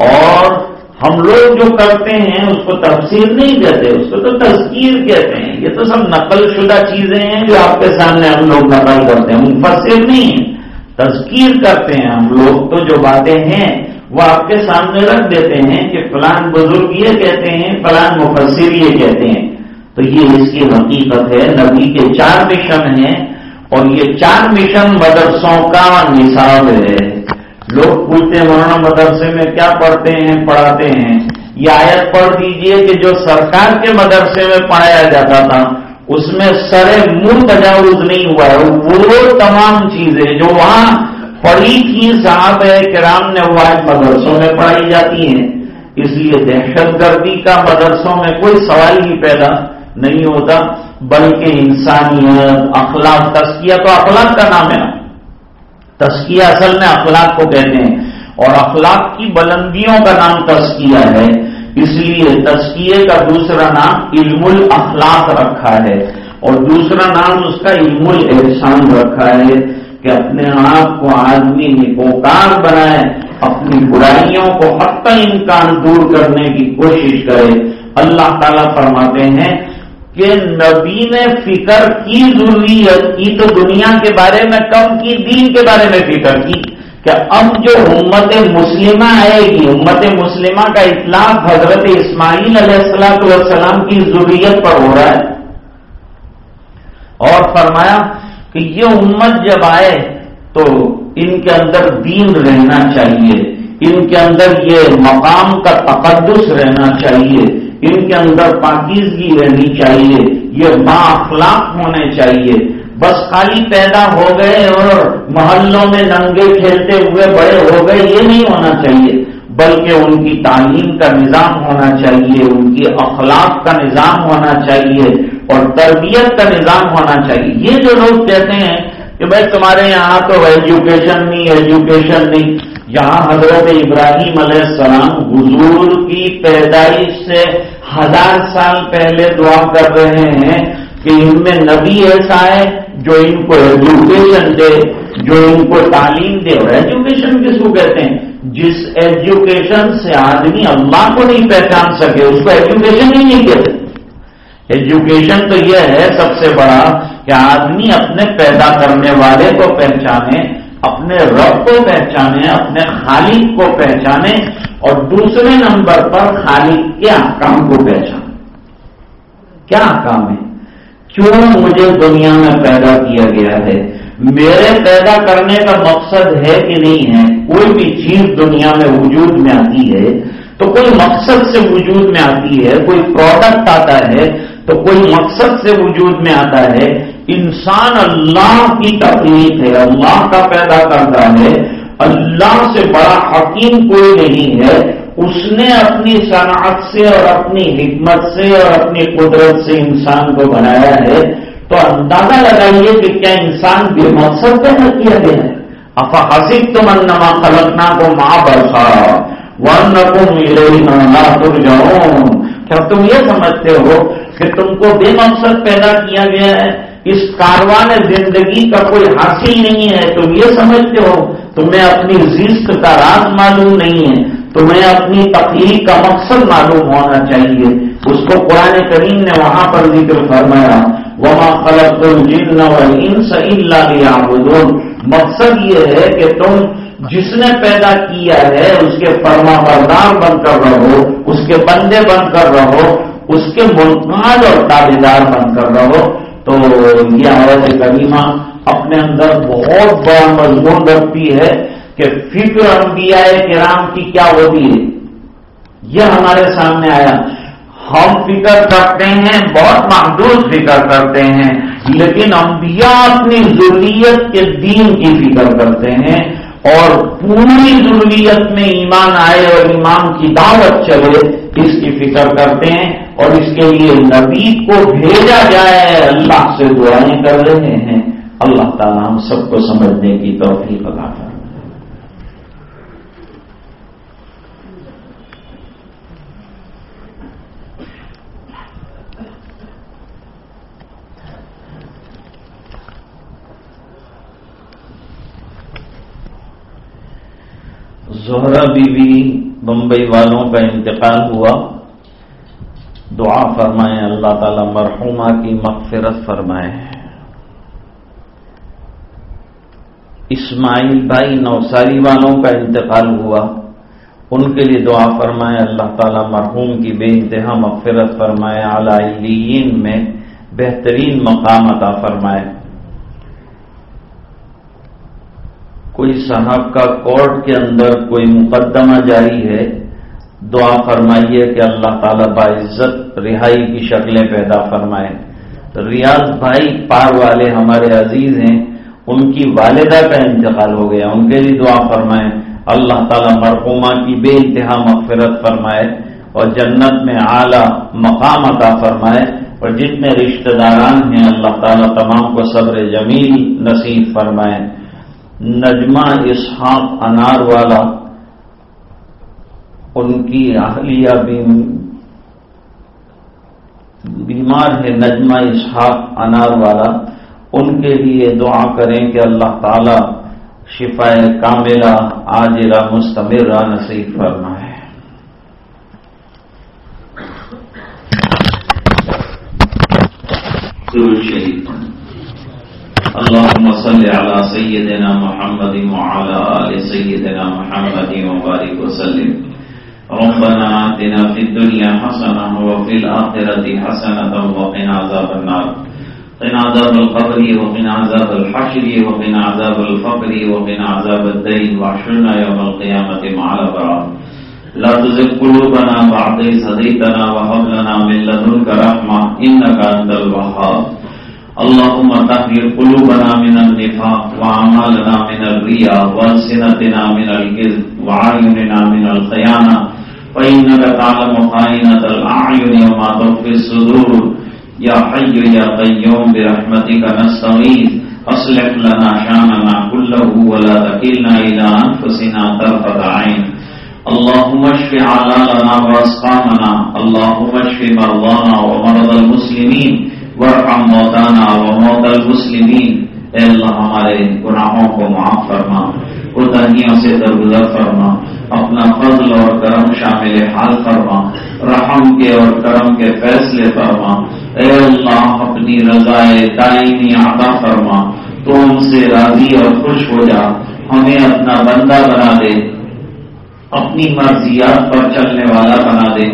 اور ہم لوگ جو کرتے ہیں، اس کو تفسیر نہیں کہتے، اس کو تو تذکیر کہتے ہیں۔ یہ تو سب نقل شدہ چیزیں ہیں جو آپ کے سامنے ہم لوگ نقل کرتے ہیں۔ مفسر نہیں ہے تذکیر کرتے ہیں ہم لوگ۔ تو جو باتیں ہیں، وہ آپ کے سامنے رکھ دیتے ہیں کہ فلان بزرگ یہ کہتے ہیں، فلان مفسر یہ کہتے ہیں۔ تو یہ اس کی حقیقت ہے، نبی کے چار مشن ہیں اور یہ چار مشن مدرسوں کا نصاب ہے۔ لوگ پوچھتے ہیں، مولانا مدرسے میں کیا پڑھتے ہیں، پڑھاتے ہیں؟ یہ آیت پڑھ دیجیے کہ جو سرکار کے مدرسے میں پڑھایا جاتا تھا، اس میں سر منہ تجاوز نہیں ہوا۔ ہے وہ تمام چیزیں جو وہاں پڑھی تھی صاحب کرام نے وہ مدرسوں میں پڑھائی جاتی ہیں۔ اس لیے دہشت گردی کا مدرسوں میں کوئی سوال ہی پیدا نہیں ہوتا، بلکہ انسانیت، اخلاق تسکیہ تو اخلاق کا نام ہے۔ تسکیہ اصل میں اخلاق کو کہتے ہیں۔ اور اخلاق کی بلندیوں کا نام تسکیہ ہے۔ اس لیے تزکیے کا دوسرا نام علم الاخلاق رکھا ہے۔ اور دوسرا نام اس کا علم الاحسان رکھا ہے کہ اپنے آپ کو آدمی نکوکار بنائے، اپنی برائیوں کو حق امکان دور کرنے کی کوشش کرے۔ اللہ تعالیٰ فرماتے ہیں کہ نبی نے فکر کی ضروریت کی تو دنیا کے بارے میں کم کی، دین کے بارے میں فکر کی۔ کہ اب جو امت مسلمہ آئے گی امت مسلمہ کا اطلاق حضرت اسماعیل علیہ السلام والسلام کی ضروریت پر ہو رہا ہے۔ اور فرمایا کہ یہ امت جب آئے تو ان کے اندر دین رہنا چاہیے۔ ان کے اندر یہ مقام کا تقدس رہنا چاہیے۔ ان کے اندر پاکیزگی رہنی چاہیے، یہ با اخلاق ہونے چاہیے۔ بس خالی پیدا ہو گئے اور محلوں میں ننگے کھیلتے ہوئے بڑے ہو گئے، یہ نہیں ہونا چاہیے۔ بلکہ ان کی تعلیم کا نظام ہونا چاہیے، ان کی اخلاق کا نظام ہونا چاہیے اور تربیت کا نظام ہونا چاہیے۔ یہ جو لوگ کہتے ہیں کہ بھائی تمہارے یہاں تو ایجوکیشن نہیں ایجوکیشن نہیں۔ یہاں حضرت ابراہیم علیہ السلام حضور کی پیدائش سے ہزار سال پہلے دعا کر رہے ہیں کہ ان میں نبی ایسا ہے جو ان کو ایجوکیشن دے، جو ان کو تعلیم دے اور ایجوکیشن کس کو کہتے ہیں؟ جس ایجوکیشن سے آدمی اللہ کو نہیں پہچان سکے، اس کو ایجوکیشن ہی نہیں کہتے۔ ایجوکیشن تو یہ ہے سب سے بڑا کہ آدمی اپنے پیدا کرنے والے کو پہچانے اپنے رب کو پہچانے، اپنے خالق کو پہچانے اور دوسرے نمبر پر خالق کے کام کو پہچانے۔ کیا کام ہے کیوں مجھے دنیا میں پیدا کیا گیا ہے؟ میرے پیدا کرنے کا مقصد ہے کہ نہیں ہے؟ کوئی بھی چیز دنیا میں وجود میں آتی ہے تو کوئی مقصد سے وجود میں آتی ہے، کوئی پروڈکٹ آتا ہے تو کوئی مقصد سے وجود میں آتا ہے۔ انسان اللہ کی تکلیف ہے، اللہ کا پیدا کرتا ہے، اللہ سے بڑا حکیم کوئی نہیں ہے۔ اس نے اپنی صنعت سے اور اپنی حکمت سے اور اپنی قدرت سے انسان کو بنایا ہے۔ تو اندازہ لگائیے کہ کیا انسان بے مقصد پیدا کیا گیا ہے۔ افا حسب تو نما خلقنا کو ماں برسا ون کو تم جاؤ کیا تم یہ سمجھتے ہو کہ تم کو بے مقصد پیدا کیا گیا ہے؟ اس کاروان زندگی کا کوئی حاصل نہیں ہے، تم یہ سمجھتے ہو، تمہیں اپنی زیست کا راز معلوم نہیں ہے، تمہیں اپنی تخلیق کا مقصد معلوم ہونا چاہیے۔ اس کو قرآن کریم نے وہاں پر ذکر فرمایا وہاں خلق الجن والانس الا ليعبدون۔ مقصد یہ ہے کہ تم جس نے پیدا کیا ہے، اس کے فرما بردار بن کر رہو، اس کے بندے بن کر رہو، اس کے منقاد اور تابیدار بن کر رہو۔ تو یہ عورت کریمہ اپنے اندر بہت بڑا مضمون رکھتی ہے کہ فکر انبیاء کرام کی کیا ہوتی ہے۔ یہ ہمارے سامنے آیا۔ ہم فکر کرتے ہیں، بہت محدود فکر کرتے ہیں، لیکن انبیاء اپنی ضروریت کے دین کی فکر کرتے ہیں اور پوری ضروریت میں ایمان آئے اور ایمان کی دعوت چلے، اس کی فکر کرتے ہیں۔ اور اس کے لیے نبی کو بھیجا جائے۔ اللہ سے دعائیں کر رہے ہیں۔ اللہ تعالیٰ ہم سب کو سمجھنے کی توفیق عطا کر زہرا بی بی بمبئی والوں کا انتقال ہوا۔ دعا فرمائے اللہ تعالی مرحومہ کی مغفرت فرمائے۔ اسماعیل بھائی نوساری والوں کا انتقال ہوا۔ ان کے لیے دعا فرمائے اللہ تعالیٰ مرحوم کی بے انتہا مغفرت فرمائے۔ اعلی میں بہترین مقام عطا فرمائے۔ کوئی صاحب کا کورٹ کے اندر کوئی مقدمہ جاری ہے دعا فرمائیے کہ اللہ تعالیٰ باعزت رہائی کی شکلیں پیدا فرمائے۔ ریاض بھائی پار والے ہمارے عزیز ہیں، ان کی والدہ کا انتقال ہو گیا، ان کے لیے دعا فرمائے اللہ تعالیٰ مرحوما کی بے انتہا مغفرت فرمائے اور جنت میں اعلی مقام عطا فرمائے۔ اور جتنے رشتہ داران ہیں، اللہ تعالیٰ تمام کو صبر جمیل نصیب فرمائے۔ نجمہ اسحاق انار والا ان کی اہلیہ بیمار ہے نجمہ اسحاق انار والا، ان کے لیے دعا کریں کہ اللہ تعالی شفا کاملہ آجرا مستمر نصیب فرما ہے اللهم صل على سيدنا محمد وعلى آل سيدنا محمد وبارك وسلم۔ ربنا آتنا في الدنيا حسنة وفي الآخرة حسنة وقنا عذاب النار. قنا عذاب القبر وقنا عذاب الحشر وقنا عذاب الفقر وقنا عذاب الدين وحشرنا يوم القيامة مع الأبرار لا تزغ قلوبنا بعد إذ هديتنا وهب لنا من لدنك رحمة إنك أنت الوهاب اللهم طهر قلوبنا من النفاق وأعمالنا من الرياء وألسنتنا من الكذب وعيننا من الخيانة فإنك تعلم خائنة الأعين وما تخفي الصدور يا حي يا قيوم برحمتك نستغيث أصلح لنا شاننا كله ولا تكلنا إلى أنفسنا طرفة عين اللهم اشف علالنا وأسقامنا اللهم اشف مرضانا ومرضى المسلمين ورحم موتانا و موت المسلمین اے اللہ ہمارے گناہوں کو معاف فرما اتنیوں سے درگزر فرما۔ اپنا فضل اور کرم شامل حال فرما، رحم کے اور کرم کے فیصلے فرما۔ اے اللہ، اپنی رضائے دائمی عطا فرما۔ تو ان سے راضی اور خوش ہو جا۔ ہمیں اپنا بندہ بنا دے۔ اپنی مرضیات پر چلنے والا بنا دے۔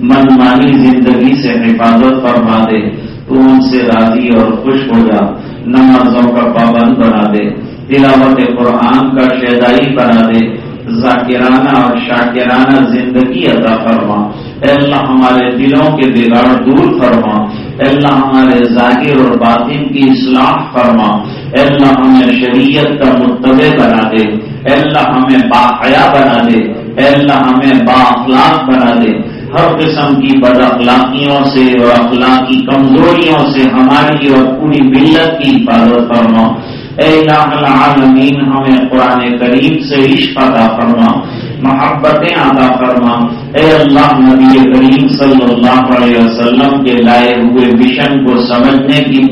من مانی زندگی سے حفاظت فرما دے۔ تو ان سے راضی اور خوش ہو جا۔ نمازوں کا پابند بنا دے۔ تلاوت قرآن کا شیدائی بنا دے۔ ذاکرانہ اور شاکرانہ زندگی عطا فرما۔ اے اللہ ہمارے دلوں کے بگاڑ دور فرما۔ اے اللہ ہمارے ظاہر اور باطن کی اصلاح فرما۔ اے اللہ ہمیں شریعت کا متبع بنا دے۔ اے اللہ ہمیں باحیا بنا دے۔ اے اللہ ہمیں با اخلاق بنا دے۔ ہر قسم کی بد اخلاقیوں سے اور اخلاقی کمزوریوں سے ہماری اور پوری ملت کی حفاظت فرما۔ اے الہ العالمین، ہمیں قرآن کریم سے عشق عطا فرما، محبتیں عطا فرما۔ اے اللہ نبی کریم صلی اللہ علیہ وسلم کے لائے ہوئے مشن کو سمجھنے کی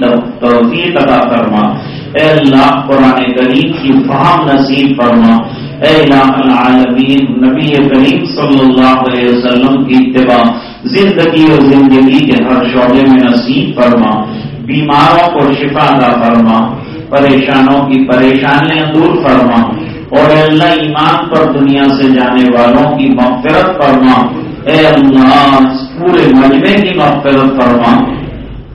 توفیق عطا فرما۔ اے اللہ قرآن کریم کی فہم نصیب فرما۔ اے الہ العالمین، نبی کریم صلی اللہ علیہ وسلم کی اتباع زندگی اور زندگی کے ہر شعبے میں نصیب فرما۔ بیماروں کو شفا دا فرما۔ پریشانوں کی پریشانیاں دور فرما اور اللہ ایمان پر دنیا سے جانے والوں کی مغفرت فرما۔ اے اللہ پورے مجمے کی مغفرت فرما۔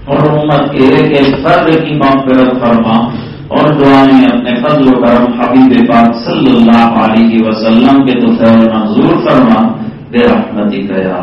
اور امت کے ایک ایک فرد کی مغفرت فرما۔ اور دعائیں اپنے فضل و کرم حبیب پاک صلی اللہ علیہ وسلم کے تو خیر منظور فرما۔ بے رحمتی کا یا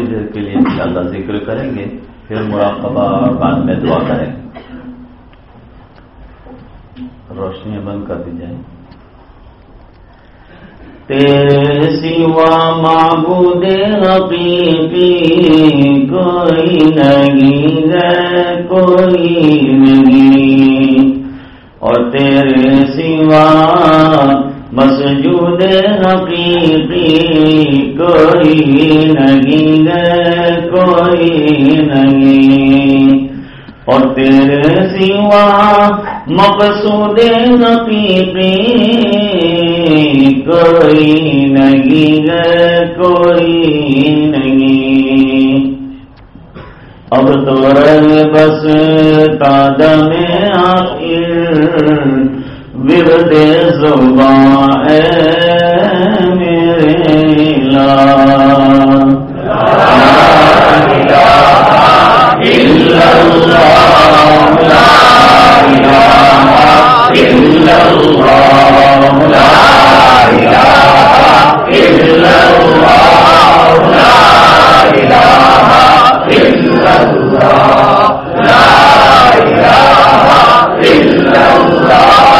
تھوڑی دیر کے لیے انشاءاللہ ذکر کریں گے، پھر مراقبہ اور بعد میں دعا کریں۔ گے روشنیاں بند کر دی جائیں تیرے سوا معبود حقیقی کوئی نہیں ہے، کوئی نہیں۔ اور تیرے سوا مسجود حقیقی کوئی نہیں ہے کوئی نہیں۔ اور تیرے سوا مقصود حقیقی کوئی نہیں ہے کوئی نہیں۔ اب تو رہ بس تاج میں آخر۔ ورد زبان اے میرے لا اللہ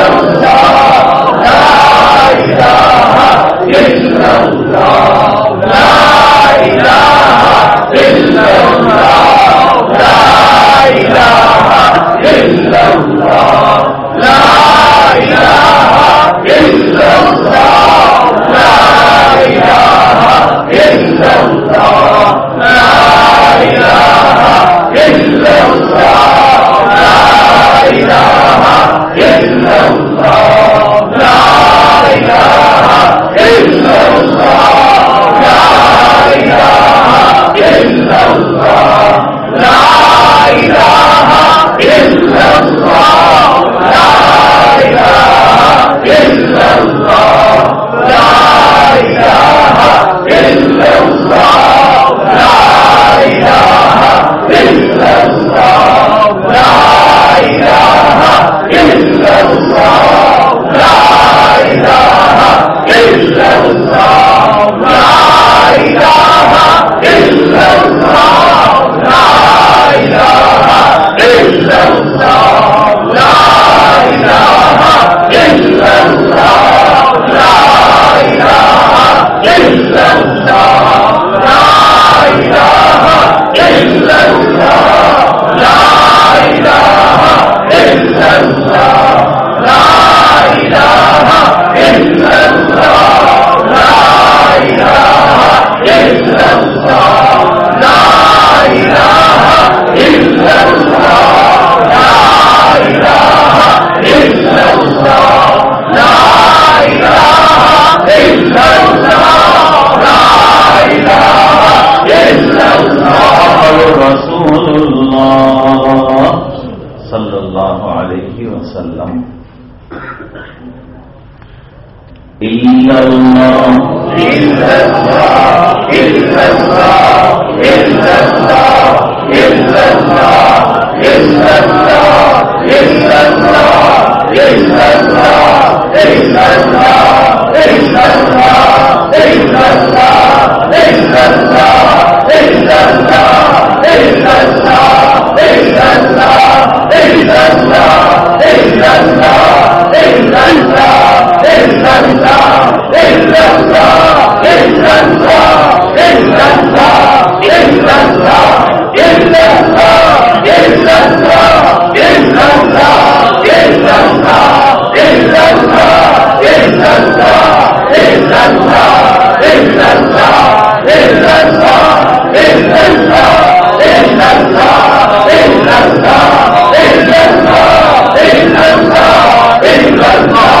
اللہ 一人我一人我一人我一人我一人我一人我一人我一人我一人我一人我一人我一人我一人我一人我一人我一人我我 Let's go!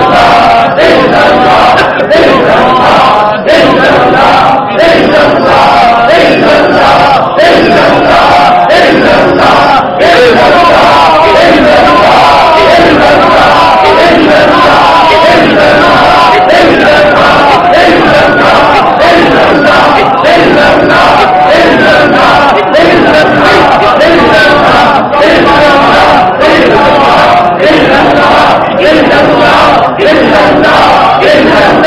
Amen.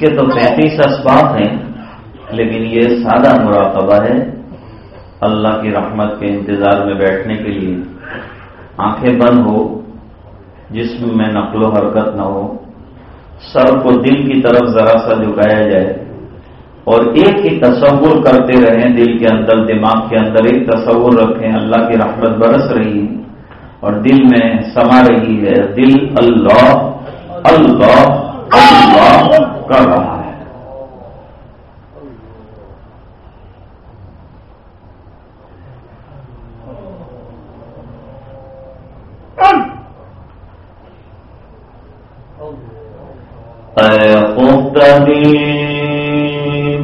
کے تو پینتیس اسباب ہیں، لیکن یہ سادہ مراقبہ ہے اللہ کی رحمت کے انتظار میں بیٹھنے کے لیے۔ آنکھیں بند ہو، جسم میں نقل و حرکت نہ ہو، سر کو دل کی طرف ذرا سا جھکایا جائے اور ایک ہی تصور کرتے رہیں، دل کے اندر، دماغ کے اندر ایک تصور رکھیں، اللہ کی رحمت برس رہی ہے اور دل میں سما رہی ہے، دل اللہ اللہ اللہ کر رہا ہے۔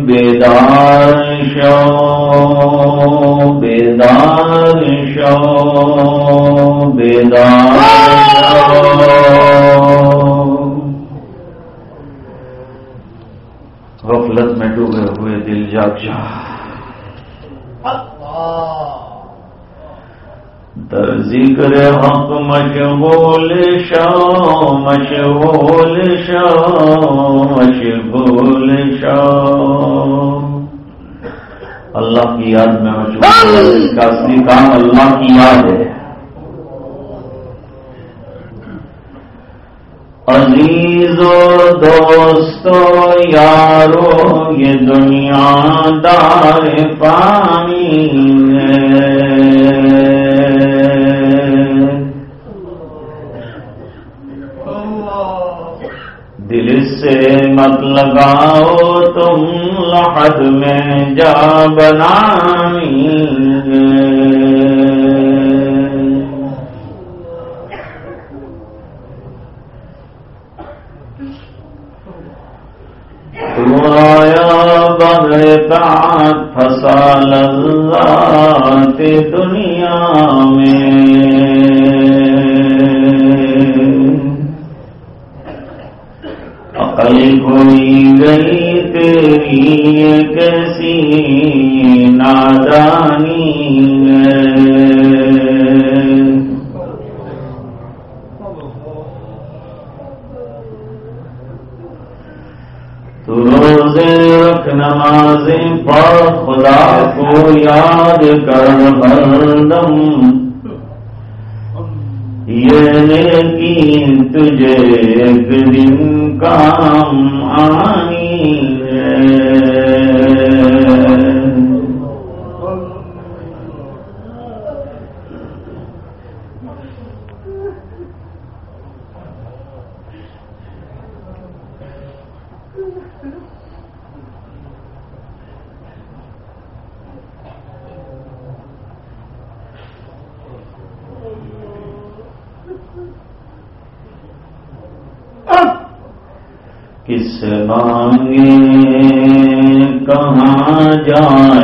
بیدار شو بیدار شو ہوئے جا در ذکر حق مشغول شو مشغول شو مشغول شو اللہ کی یاد میں مشغول کا اصلی کام اللہ کی یاد ہے۔ عزیز و دوستو یارو، یہ دنیا دار پانی ہے۔ دل سے مت لگاؤ تم لحد میں جا بنانی۔ تعت پھنسا لذات دنیا میں۔ کوئی گئی تیری کیسی نادانی تو روزے رکھ نمازیں پڑھ خدا کو یاد کر ہر دم یہ نیکی تجھے ایک دن کام آنی سے مانگے کہاں جائیں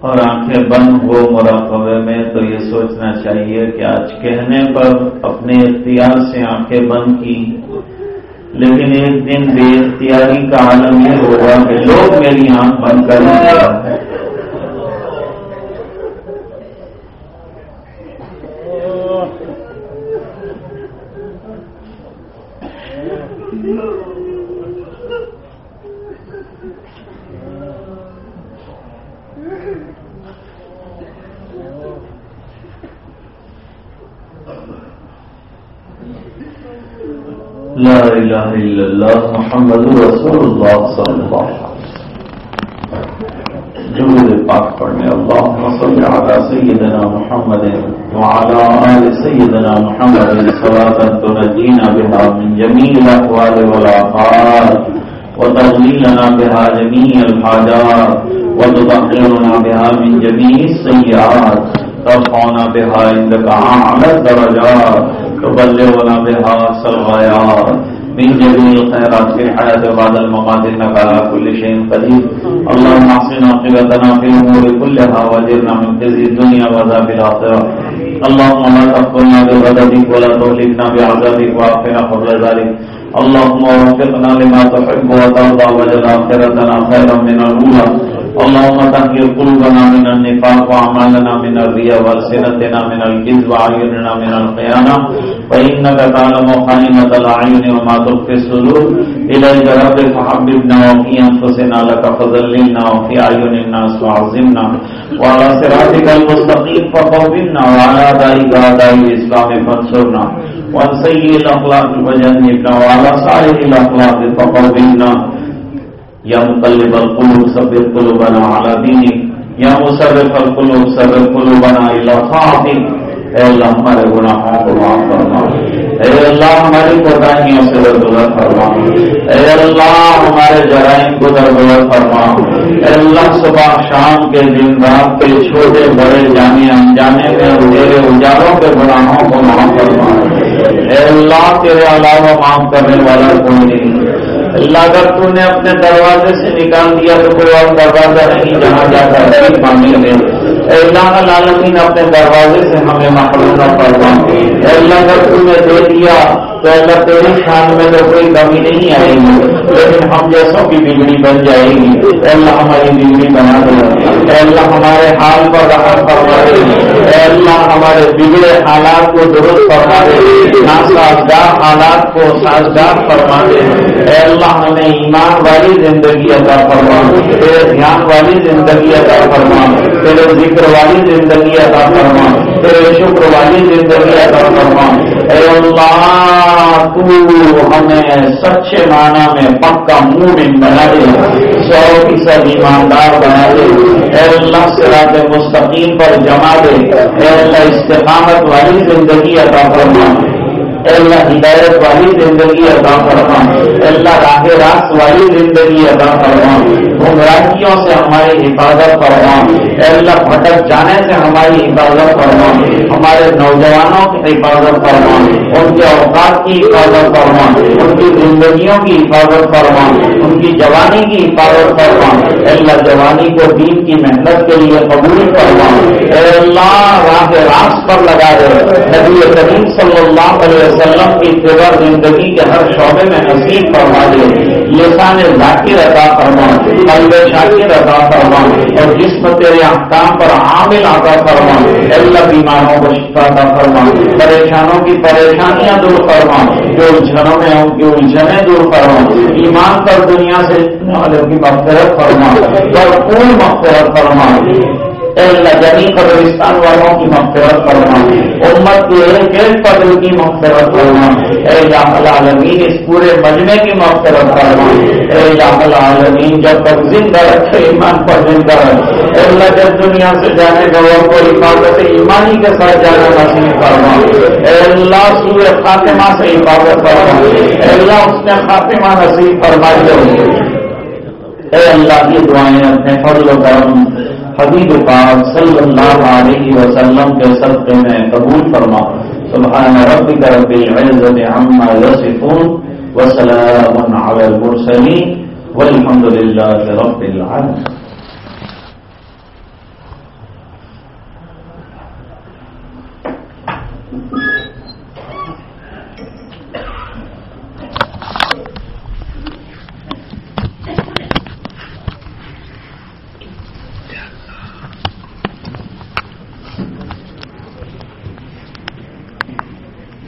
اور آنکھیں بند ہو مراقبے میں تو یہ سوچنا چاہیے کہ آج کہنے پر اپنے اختیار سے آنکھیں بند کی لیکن ایک دن بے اختیاری کا عالم یہ ہوگا کہ لوگ میری آنکھ بند کر دیا لا إله إلا الله محمد رسول اللہ الله صلى الله عليه جمهور پاک پڑھنے اللهم صل على سيدنا محمد وعلى آل سيدنا محمد صلاة تنجينا بها من جميع الأحوال والآفات وتغليلنا بها جميع الحاجات وتطهرنا بها من جميع السيئات ترفعنا بها عندك أعلى الدرجات تبلغنا بها الغايات من جميع الخيرات في الحياة بعد الممات إنك على كل شيء قدير. اللهم احسن عاقبتنا في الأمور كلها واجرنا من خزي الدنيا وعذاب الآخرة. اللهم لا تغفرنا بغضبك ولا تهلكنا بعذابك وعافنا قبل ذلك. اللهم وفقنا لما تحب وترضى وجل آخرتنا خيرا من الأولى. اللهم تهيئ قلوبنا من النفاق وأعمالنا من الرياء والسنتنا من الكذب وعيوننا من الخيانة فإنك تعلم خائنة الأعين وما تخفي الصدور. إليك رب فحببنا وفي أنفسنا لك فذللنا وفي أعين الناس وعظمنا وعلى صراطك المستقيم فقومنا وعلى أدائك أداء الإسلام فانصرنا. وعن سيء الأخلاق فجنبنا وعلى صالح الأخلاق فقومنا یا مقلب القلوب ثبت قلوبنا على دينك یا مصرف القلوب ثبت قلوبنا الى طاعتك اے اللہ ہمارے گناہوں کو معاف فرما۔ اے اللہ ہماری کوتاہیوں سے درگزر فرما۔ اے اللہ ہمارے جرائم کو درگزر فرما۔ اے اللہ صبح شام کے دن رات کے چھوٹے بڑے جانے انجانے میں اندھیرے اجاروں کے گناہوں کو معاف فرما۔ اے اللہ تیرے علاوہ معاف کرنے والا کوئی نہیں۔ اللہ اگر تو نے اپنے دروازے سے نکال دیا تو کوئی اور دروازہ نہیں جہاں جاتا ہے؟ پانی اللہ العالمین اپنے دروازے سے ہمیں محروم نہ فرما اللہ، اگر تو نے دے دیا تو اللہ، تیری شان میں تو کوئی کمی نہیں آئے گی، لیکن ہم جیسوں کی بگڑی بن جائے گی۔ اللہ، ہماری بگڑی بنا دے۔ اللہ، ہمارے حال پر راحت فرما دے۔ اللہ، ہمارے بگڑے حالات کو درست فرما دے۔ ناسازگار حالات کو سازگار فرما دے۔ اللہ، ہمیں ایمان والی زندگی عطا فرما تیرے دھیان والی زندگی عطا فرما تیرے ذکر والی زندگی عطا فرما تیرے شکر والی زندگی عطا فرما اے اللہ، تو ہمیں سچے معنی میں پکا مومن بنا دے۔ سو فیصد ایماندار بنا دے۔ اے اللہ سے مستقیم پر جما دے۔ اے اللہ، استقامت والی زندگی عطا فرما اے اللہ، ہدایت والی زندگی ادا فرما اے اللہ، راہ راست والی زندگی ادا فرما گمراہیوں سے ہماری حفاظت فرما اے اللہ، بھٹک جانے سے ہماری حفاظت فرما ہمارے نوجوانوں کی حفاظت فرما ان کے اوقات کی حفاظت فرما ان کی زندگیوں کی حفاظت فرما ان کی جوانی کی حفاظت فرما اے اللہ، جوانی کو دین کی محنت کے لیے قبول فرما اے اللہ، راہ راست پر لگا دے۔ نبی کریم صلی اللہ علیہ وسلم کی تیور زندگی کے ہر شعبے میں نصیب فرما دے۔ لسان ذاکر عطا فرما قلب شاکر عطا فرما اور جسم تیرے احکام پر عامل عطا فرما اللہ بیماروں کو شفا عطا فرما پریشانوں کی پریشانیاں دور فرما جو الجھنوں میں ان کی الجھنیں دور فرما ایمان پر دنیا سے والوں کی مغفرت فرما بھرپور مغفرت فرما اے اللہ جمی قبرستان والوں کی مغفرت فرما امت کے ایک ایک پدل کی مغفرت فرما اے اللہ العالمین، اس پورے مجمے کی مغفرت فرما اے اللہ العالمین، جب تک زندہ رکھے، ایمان پر زندہ رکھے۔ اے اللہ جب دنیا سے جانے کا وقت کو حفاظت ایمانی کے ساتھ جانا نصیب فرما اے اللہ، سورہ خاتمہ سے حفاظت فرما اے اللہ، اس نے خاتمہ نصیب فرمائی۔ اے اللہ کی دعائیں اپنے فضل و کرم حبیب پاک صلی اللہ علیہ وسلم کے صدقے میں قبول فرما۔ سبحان ربک رب العزت عما یصفون وسلام علی المرسلین والحمد للہ رب العالمین۔